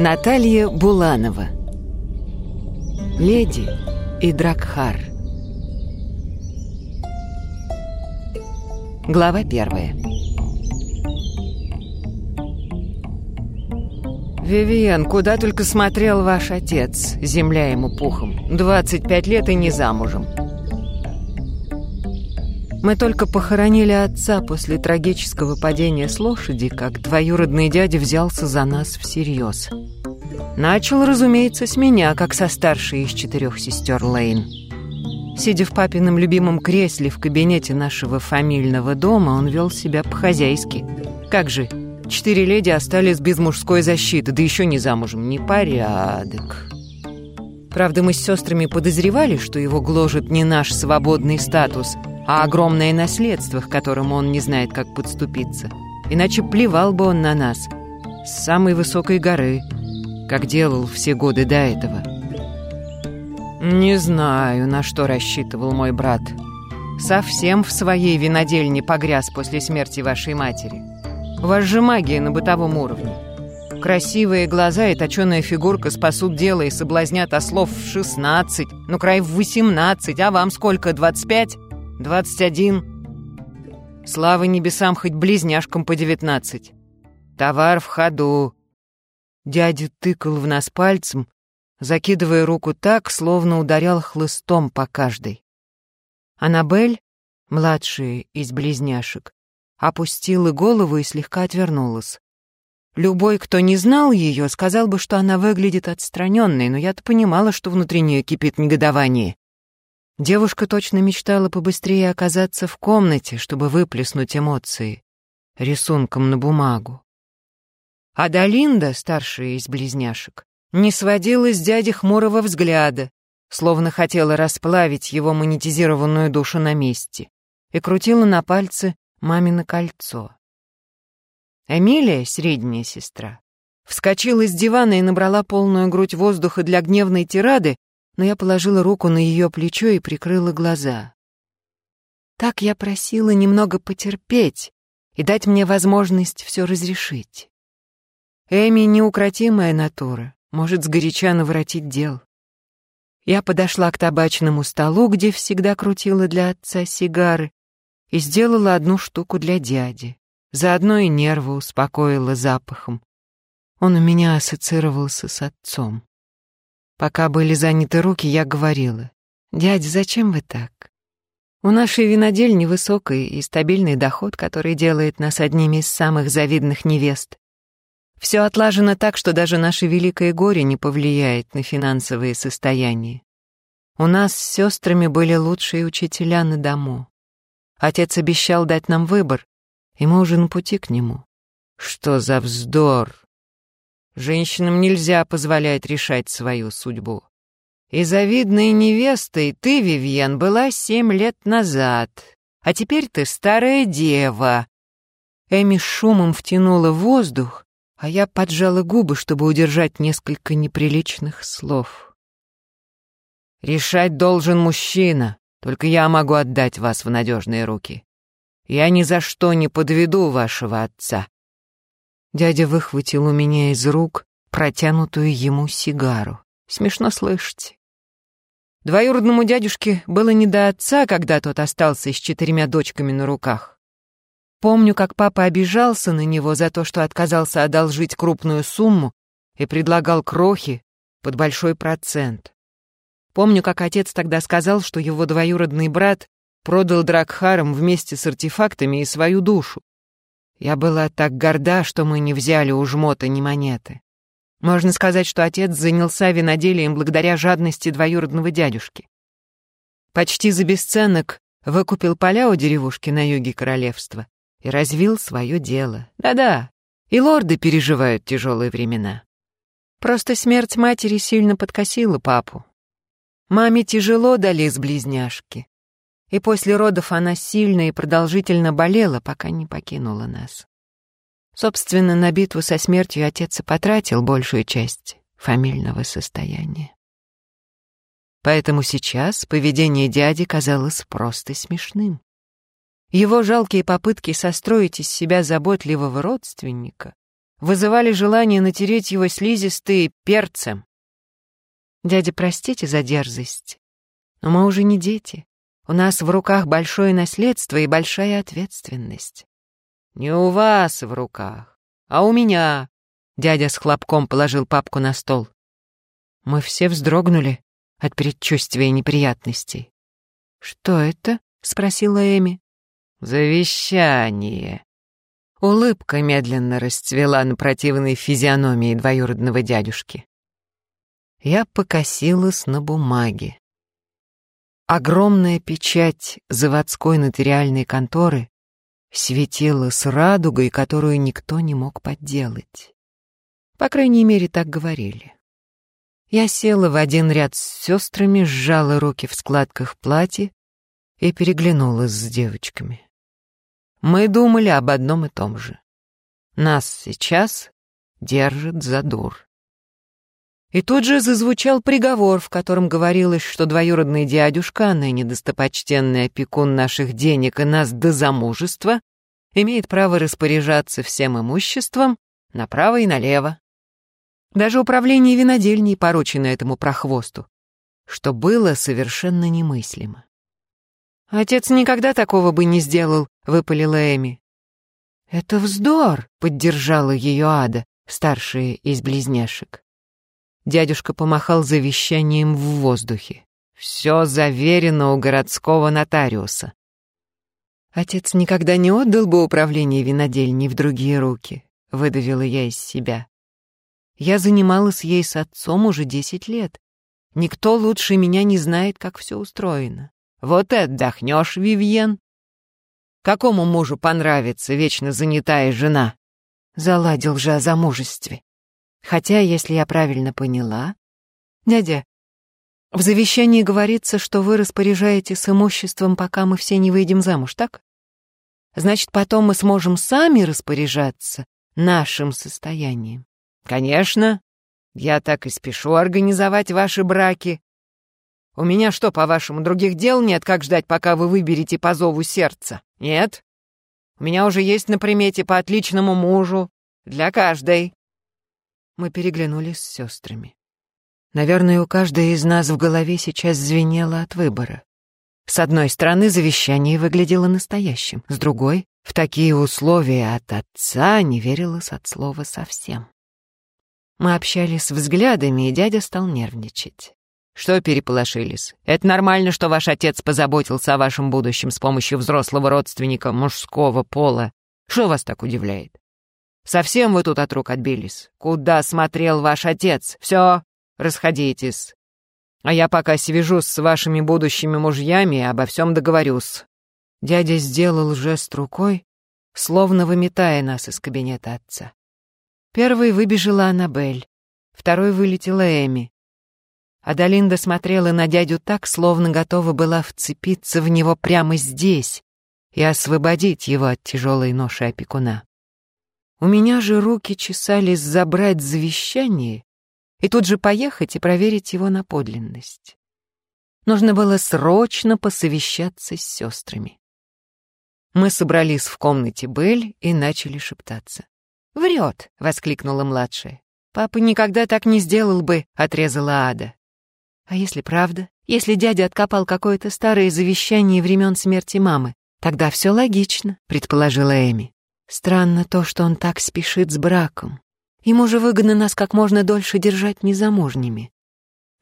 Наталья Буланова Леди и Дракхар Глава первая «Вивиан, куда только смотрел ваш отец, земля ему пухом. 25 лет и не замужем. Мы только похоронили отца после трагического падения с лошади, как двоюродный дядя взялся за нас всерьез. Начал, разумеется, с меня, как со старшей из четырех сестер Лейн. Сидя в папином любимом кресле в кабинете нашего фамильного дома, он вел себя по-хозяйски. Как же, четыре леди остались без мужской защиты, да еще не замужем. Непорядок. Правда, мы с сестрами подозревали, что его гложет не наш свободный статус — а огромное наследство, к которому он не знает, как подступиться. Иначе плевал бы он на нас с самой высокой горы, как делал все годы до этого. Не знаю, на что рассчитывал мой брат. Совсем в своей винодельне погряз после смерти вашей матери. У вас же магия на бытовом уровне. Красивые глаза и точеная фигурка спасут дело и соблазнят ослов в шестнадцать, ну край в восемнадцать, а вам сколько, двадцать Двадцать один. Слава небесам, хоть близняшкам по девятнадцать. Товар в ходу. Дядя тыкал в нас пальцем, закидывая руку так, словно ударял хлыстом по каждой. Аннабель, младшая из близняшек, опустила голову и слегка отвернулась. Любой, кто не знал ее, сказал бы, что она выглядит отстраненной, но я-то понимала, что внутри нее кипит негодование. Девушка точно мечтала побыстрее оказаться в комнате, чтобы выплеснуть эмоции рисунком на бумагу. А Далинда, старшая из близняшек, не сводила с дяди хмурого взгляда, словно хотела расплавить его монетизированную душу на месте, и крутила на пальце мамино кольцо. Эмилия, средняя сестра, вскочила с дивана и набрала полную грудь воздуха для гневной тирады, но я положила руку на ее плечо и прикрыла глаза. Так я просила немного потерпеть и дать мне возможность все разрешить. Эми неукротимая натура, может сгоряча наворотить дел. Я подошла к табачному столу, где всегда крутила для отца сигары, и сделала одну штуку для дяди. Заодно и нервы успокоила запахом. Он у меня ассоциировался с отцом. Пока были заняты руки, я говорила, «Дядя, зачем вы так? У нашей винодельни высокий и стабильный доход, который делает нас одними из самых завидных невест. Все отлажено так, что даже наше великое горе не повлияет на финансовые состояния. У нас с сестрами были лучшие учителя на дому. Отец обещал дать нам выбор, и мы уже на пути к нему. Что за вздор! Женщинам нельзя позволять решать свою судьбу. И завидной невестой ты, Вивьен, была семь лет назад, а теперь ты старая дева. Эми шумом втянула воздух, а я поджала губы, чтобы удержать несколько неприличных слов. «Решать должен мужчина, только я могу отдать вас в надежные руки. Я ни за что не подведу вашего отца. Дядя выхватил у меня из рук протянутую ему сигару. Смешно слышать. Двоюродному дядюшке было не до отца, когда тот остался с четырьмя дочками на руках. Помню, как папа обижался на него за то, что отказался одолжить крупную сумму и предлагал крохи под большой процент. Помню, как отец тогда сказал, что его двоюродный брат продал Дракхарам вместе с артефактами и свою душу. Я была так горда, что мы не взяли у жмота ни монеты. Можно сказать, что отец занялся виноделием благодаря жадности двоюродного дядюшки. Почти за бесценок выкупил поля у деревушки на юге королевства и развил свое дело. Да-да, и лорды переживают тяжелые времена. Просто смерть матери сильно подкосила папу. Маме тяжело дали с близняшки и после родов она сильно и продолжительно болела, пока не покинула нас. Собственно, на битву со смертью отец и потратил большую часть фамильного состояния. Поэтому сейчас поведение дяди казалось просто смешным. Его жалкие попытки состроить из себя заботливого родственника вызывали желание натереть его слизистые перцем. Дядя, простите за дерзость, но мы уже не дети. У нас в руках большое наследство и большая ответственность. Не у вас в руках, а у меня. Дядя с хлопком положил папку на стол. Мы все вздрогнули от предчувствия неприятностей. «Что это?» — спросила Эми. «Завещание». Улыбка медленно расцвела на противной физиономии двоюродного дядюшки. Я покосилась на бумаге. Огромная печать заводской нотариальной конторы светила с радугой, которую никто не мог подделать. По крайней мере, так говорили. Я села в один ряд с сестрами, сжала руки в складках платья и переглянулась с девочками. Мы думали об одном и том же. Нас сейчас держат за дур. И тут же зазвучал приговор, в котором говорилось, что двоюродный дядюшка, ныне достопочтенный опекун наших денег и нас до замужества, имеет право распоряжаться всем имуществом направо и налево. Даже управление винодельней поручено этому прохвосту, что было совершенно немыслимо. «Отец никогда такого бы не сделал», — выпалила Эми. «Это вздор», — поддержала ее Ада, старшая из близняшек. Дядюшка помахал завещанием в воздухе. «Все заверено у городского нотариуса». «Отец никогда не отдал бы управление винодельней в другие руки», — выдавила я из себя. Я занималась ей с отцом уже десять лет. Никто лучше меня не знает, как все устроено. Вот и отдохнешь, Вивьен. Какому мужу понравится вечно занятая жена? Заладил же о замужестве. Хотя, если я правильно поняла... Дядя, в завещании говорится, что вы распоряжаетесь имуществом, пока мы все не выйдем замуж, так? Значит, потом мы сможем сами распоряжаться нашим состоянием. Конечно, я так и спешу организовать ваши браки. У меня что, по-вашему, других дел нет, как ждать, пока вы выберете по зову сердца? Нет? У меня уже есть на примете по отличному мужу. Для каждой. Мы переглянулись с сестрами. Наверное, у каждой из нас в голове сейчас звенело от выбора. С одной стороны, завещание выглядело настоящим, с другой, в такие условия от отца не верилось от слова совсем. Мы общались взглядами, и дядя стал нервничать. «Что переполошились? Это нормально, что ваш отец позаботился о вашем будущем с помощью взрослого родственника мужского пола. Что вас так удивляет? Совсем вы тут от рук отбились? Куда смотрел ваш отец? Все, расходитесь. А я пока свяжусь с вашими будущими мужьями и обо всем договорюсь». Дядя сделал жест рукой, словно выметая нас из кабинета отца. Первой выбежала Аннабель, второй вылетела Эми. Адалинда смотрела на дядю так, словно готова была вцепиться в него прямо здесь и освободить его от тяжелой ноши опекуна. У меня же руки чесались забрать завещание и тут же поехать и проверить его на подлинность. Нужно было срочно посовещаться с сестрами. Мы собрались в комнате Бель и начали шептаться. «Врет!» — воскликнула младшая. «Папа никогда так не сделал бы», — отрезала Ада. «А если правда? Если дядя откопал какое-то старое завещание времен смерти мамы, тогда все логично», — предположила Эми. «Странно то, что он так спешит с браком. Ему же выгодно нас как можно дольше держать незамужними».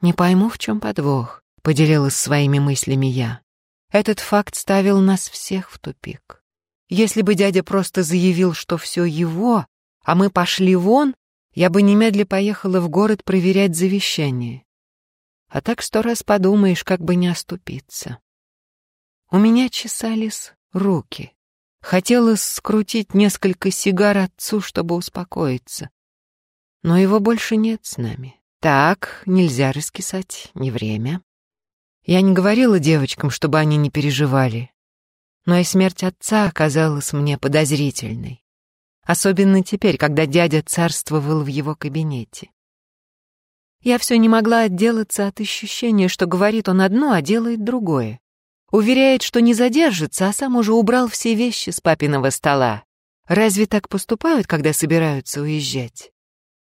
«Не пойму, в чем подвох», — поделилась своими мыслями я. Этот факт ставил нас всех в тупик. Если бы дядя просто заявил, что все его, а мы пошли вон, я бы немедля поехала в город проверять завещание. А так сто раз подумаешь, как бы не оступиться. У меня чесались руки. Хотелось скрутить несколько сигар отцу, чтобы успокоиться. Но его больше нет с нами. Так, нельзя раскисать, не время. Я не говорила девочкам, чтобы они не переживали. Но и смерть отца оказалась мне подозрительной. Особенно теперь, когда дядя царствовал в его кабинете. Я все не могла отделаться от ощущения, что говорит он одно, а делает другое. Уверяет, что не задержится, а сам уже убрал все вещи с папиного стола. Разве так поступают, когда собираются уезжать?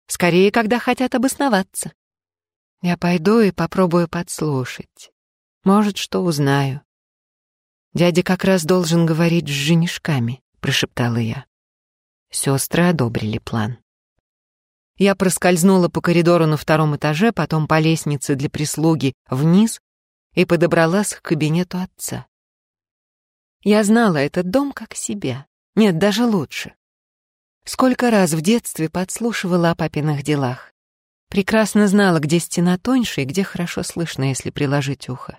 Скорее, когда хотят обосноваться. Я пойду и попробую подслушать. Может, что узнаю. Дядя как раз должен говорить с женишками, прошептала я. Сестры одобрили план. Я проскользнула по коридору на втором этаже, потом по лестнице для прислуги вниз и подобралась к кабинету отца. Я знала этот дом как себя. Нет, даже лучше. Сколько раз в детстве подслушивала о папиных делах. Прекрасно знала, где стена тоньше и где хорошо слышно, если приложить ухо.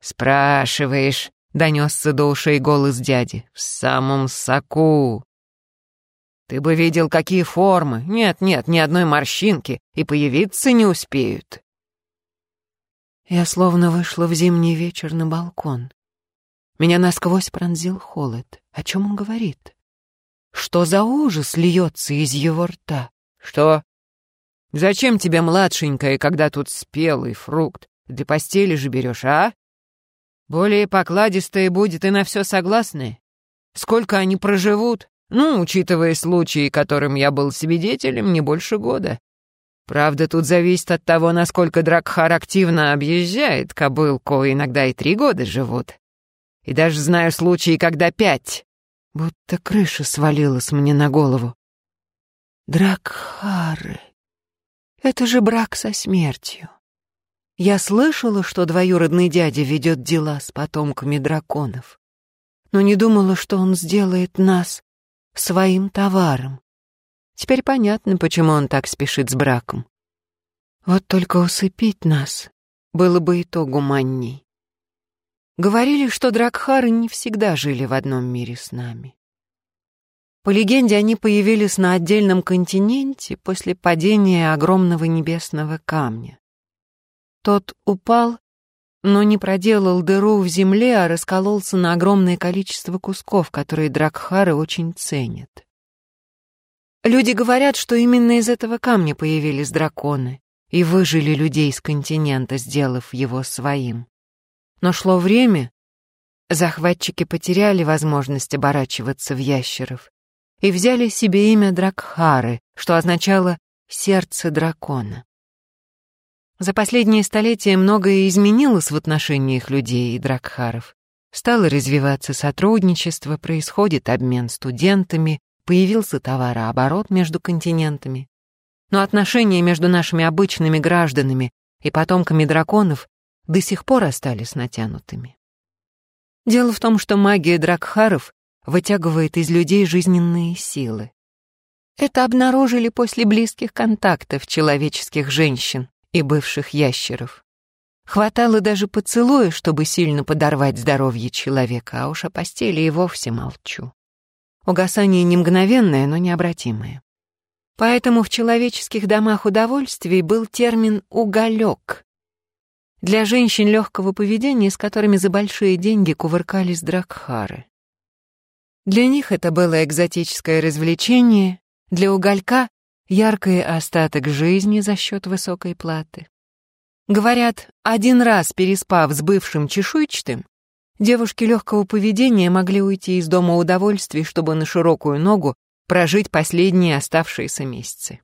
«Спрашиваешь», — донесся до ушей голос дяди, — «в самом соку». «Ты бы видел, какие формы. Нет, нет, ни одной морщинки, и появиться не успеют». Я словно вышла в зимний вечер на балкон. Меня насквозь пронзил холод. О чем он говорит? Что за ужас льется из его рта? Что? Зачем тебе младшенькая, когда тут спелый фрукт? Для постели же берешь, а? Более покладистая будет и на все согласны. Сколько они проживут? Ну, учитывая случаи, которым я был свидетелем, не больше года. Правда, тут зависит от того, насколько Дракхар активно объезжает кобылку, иногда и три года живут. И даже знаю случаи, когда пять. Будто крыша свалилась мне на голову. Дракхары. Это же брак со смертью. Я слышала, что двоюродный дядя ведет дела с потомками драконов, но не думала, что он сделает нас своим товаром. Теперь понятно, почему он так спешит с браком. Вот только усыпить нас было бы и то гуманней. Говорили, что Дракхары не всегда жили в одном мире с нами. По легенде, они появились на отдельном континенте после падения огромного небесного камня. Тот упал, но не проделал дыру в земле, а раскололся на огромное количество кусков, которые Дракхары очень ценят. Люди говорят, что именно из этого камня появились драконы и выжили людей с континента, сделав его своим. Но шло время, захватчики потеряли возможность оборачиваться в ящеров и взяли себе имя Дракхары, что означало «сердце дракона». За последние столетия многое изменилось в отношениях людей и Дракхаров. Стало развиваться сотрудничество, происходит обмен студентами, появился товарооборот между континентами. Но отношения между нашими обычными гражданами и потомками драконов до сих пор остались натянутыми. Дело в том, что магия Дракхаров вытягивает из людей жизненные силы. Это обнаружили после близких контактов человеческих женщин и бывших ящеров. Хватало даже поцелуя, чтобы сильно подорвать здоровье человека, а уж о постели и вовсе молчу. Угасание не мгновенное, но необратимое. Поэтому в человеческих домах удовольствий был термин «уголек», для женщин легкого поведения, с которыми за большие деньги кувыркались дракхары. Для них это было экзотическое развлечение, для уголька — яркий остаток жизни за счет высокой платы. Говорят, один раз переспав с бывшим чешуйчатым, девушки легкого поведения могли уйти из дома удовольствий, чтобы на широкую ногу прожить последние оставшиеся месяцы.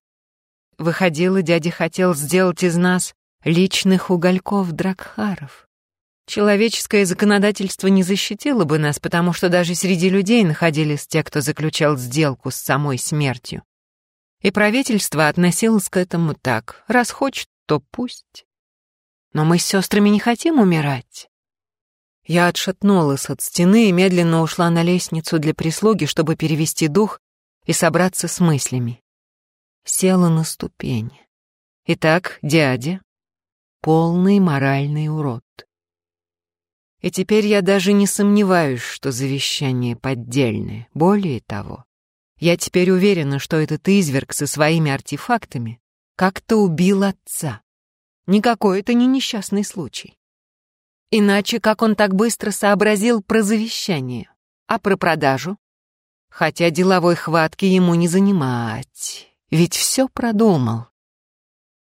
Выходило, дядя хотел сделать из нас личных угольков Дракхаров. Человеческое законодательство не защитило бы нас, потому что даже среди людей находились те, кто заключал сделку с самой смертью. И правительство относилось к этому так. Раз хочет, то пусть. Но мы с сестрами не хотим умирать. Я отшатнулась от стены и медленно ушла на лестницу для прислуги, чтобы перевести дух и собраться с мыслями. Села на ступень. Итак, дядя, полный моральный урод. И теперь я даже не сомневаюсь, что завещание поддельное. Более того, я теперь уверена, что этот изверг со своими артефактами как-то убил отца. Никакой это не несчастный случай. Иначе как он так быстро сообразил про завещание, а про продажу? Хотя деловой хватки ему не занимать, ведь все продумал.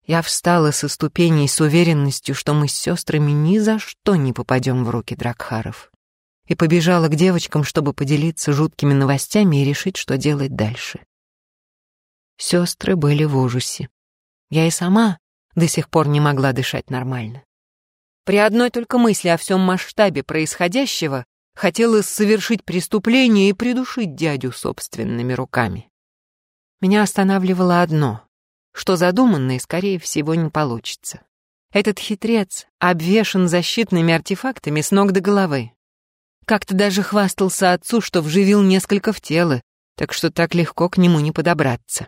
Я встала со ступеней с уверенностью, что мы с сестрами ни за что не попадем в руки Дракхаров. и побежала к девочкам, чтобы поделиться жуткими новостями и решить, что делать дальше. Сестры были в ужасе. Я и сама до сих пор не могла дышать нормально. При одной только мысли о всем масштабе происходящего хотелось совершить преступление и придушить дядю собственными руками. Меня останавливало одно, что задуманное, скорее всего, не получится. Этот хитрец обвешан защитными артефактами с ног до головы. Как-то даже хвастался отцу, что вживил несколько в тело, так что так легко к нему не подобраться.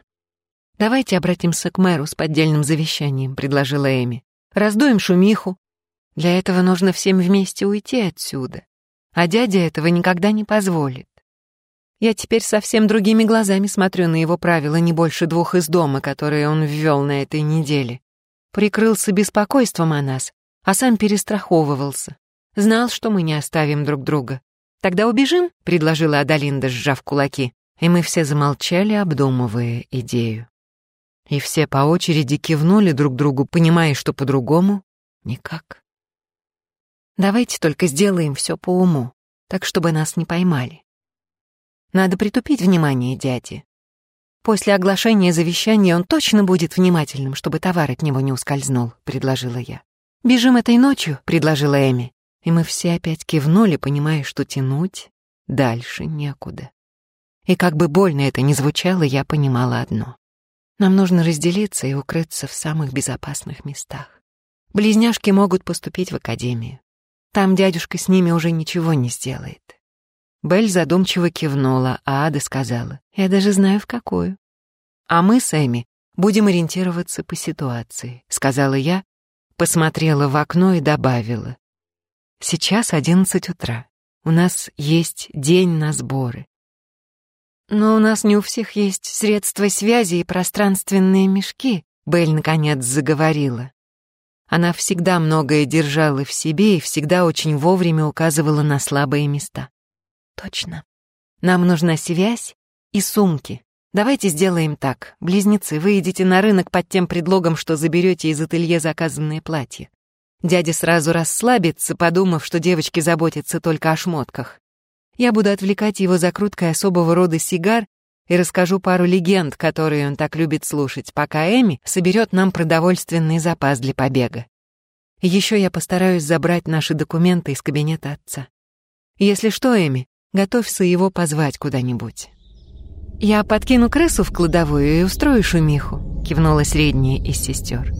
«Давайте обратимся к мэру с поддельным завещанием», — предложила Эми. «Раздуем шумиху. Для этого нужно всем вместе уйти отсюда. А дядя этого никогда не позволит. Я теперь совсем другими глазами смотрю на его правила не больше двух из дома, которые он ввел на этой неделе. Прикрылся беспокойством о нас, а сам перестраховывался. Знал, что мы не оставим друг друга. «Тогда убежим?» — предложила Адалинда, сжав кулаки. И мы все замолчали, обдумывая идею. И все по очереди кивнули друг другу, понимая, что по-другому никак. Давайте только сделаем все по уму, так чтобы нас не поймали. Надо притупить внимание дяди. После оглашения завещания он точно будет внимательным, чтобы товар от него не ускользнул, предложила я. Бежим этой ночью, предложила Эми. И мы все опять кивнули, понимая, что тянуть дальше некуда. И как бы больно это ни звучало, я понимала одно. Нам нужно разделиться и укрыться в самых безопасных местах. Близняшки могут поступить в академию. Там дядюшка с ними уже ничего не сделает. Белль задумчиво кивнула, а Ада сказала, «Я даже знаю, в какую». «А мы с Эми будем ориентироваться по ситуации», — сказала я, посмотрела в окно и добавила. «Сейчас одиннадцать утра. У нас есть день на сборы. «Но у нас не у всех есть средства связи и пространственные мешки», — Белль наконец заговорила. Она всегда многое держала в себе и всегда очень вовремя указывала на слабые места. «Точно. Нам нужна связь и сумки. Давайте сделаем так. Близнецы, вы идите на рынок под тем предлогом, что заберете из ателье заказанные платья. Дядя сразу расслабится, подумав, что девочки заботятся только о шмотках. Я буду отвлекать его закруткой особого рода сигар и расскажу пару легенд, которые он так любит слушать, пока Эми соберет нам продовольственный запас для побега. Еще я постараюсь забрать наши документы из кабинета отца. Если что, Эми, готовься его позвать куда-нибудь. «Я подкину крысу в кладовую и устрою шумиху», — кивнула средняя из сестер.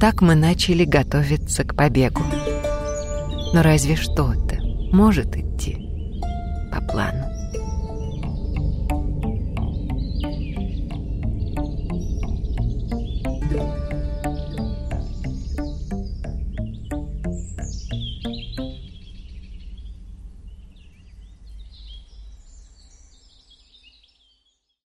Так мы начали готовиться к побегу. Но разве что-то может идти по плану.